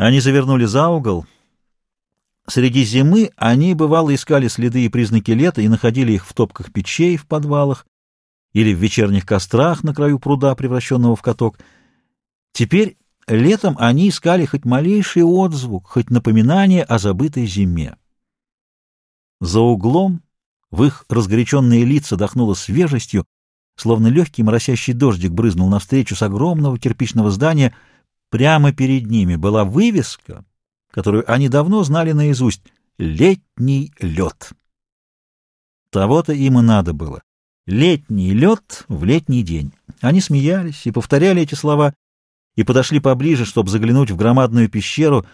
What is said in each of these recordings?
Они завернули за угол. Среди зимы они, бывало, искали следы и признаки лета и находили их в топках печей в подвалах или в вечерних кострах на краю пруда, превращенного в каток. Теперь летом они искали хоть малейший отзвук, хоть напоминание о забытой зиме. За углом в их разгоряченные лица дохнуло свежестью, словно легкий моросящий дождик брызнул навстречу с огромного кирпичного здания. Прямо перед ними была вывеска, которую они давно знали наизусть — «Летний лед». Того-то им и надо было. Летний лед в летний день. Они смеялись и повторяли эти слова, и подошли поближе, чтобы заглянуть в громадную пещеру,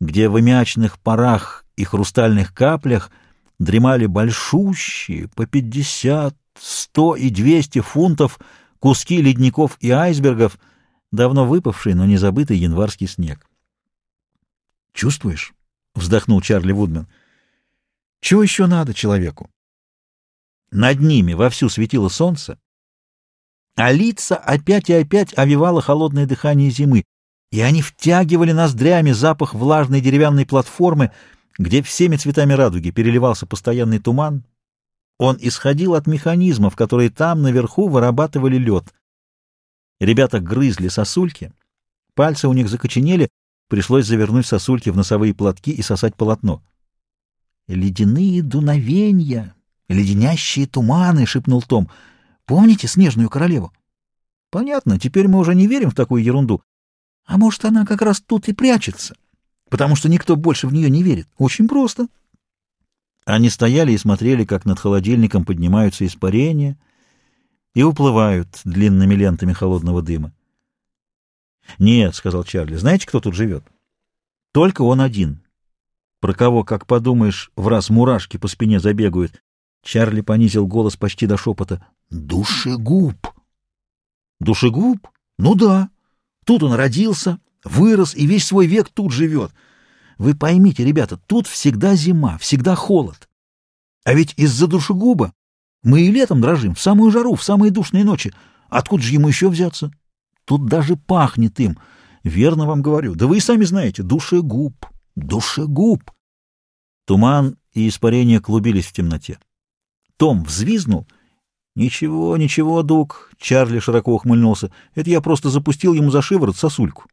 где в аммиачных парах и хрустальных каплях дремали большущие, по пятьдесят, сто и двести фунтов куски ледников и айсбергов, давно выпавший, но не забытый январский снег. «Чувствуешь?» — вздохнул Чарли Вудмен. «Чего еще надо человеку?» Над ними вовсю светило солнце, а лица опять и опять овивало холодное дыхание зимы, и они втягивали ноздрями запах влажной деревянной платформы, где всеми цветами радуги переливался постоянный туман. Он исходил от механизмов, которые там наверху вырабатывали лед. Ребята грызли сосульки, пальцы у них закоченели, пришлось завернуть сосульки в носовые платки и сосать полотно. «Ледяные дуновенья!» «Леденящие туманы», — шепнул Том. «Помните снежную королеву?» «Понятно, теперь мы уже не верим в такую ерунду. А может, она как раз тут и прячется, потому что никто больше в нее не верит. Очень просто». Они стояли и смотрели, как над холодильником поднимаются испарения и уплывают длинными лентами холодного дыма. «Нет», — сказал Чарли, — «знаете, кто тут живет?» «Только он один. Про кого, как подумаешь, в раз мурашки по спине забегают. Чарли понизил голос почти до шепота. «Душегуб!» «Душегуб? Ну да. Тут он родился, вырос и весь свой век тут живет. Вы поймите, ребята, тут всегда зима, всегда холод. А ведь из-за душегуба мы и летом дрожим, в самую жару, в самые душные ночи. Откуда же ему еще взяться? Тут даже пахнет им. Верно вам говорю. Да вы и сами знаете. Душегуб. Душегуб. Туман и испарения клубились в темноте. Том взвизнул. «Ничего, ничего, Дуг», — Чарли широко ухмыльнулся. «Это я просто запустил ему за шиворот сосульку».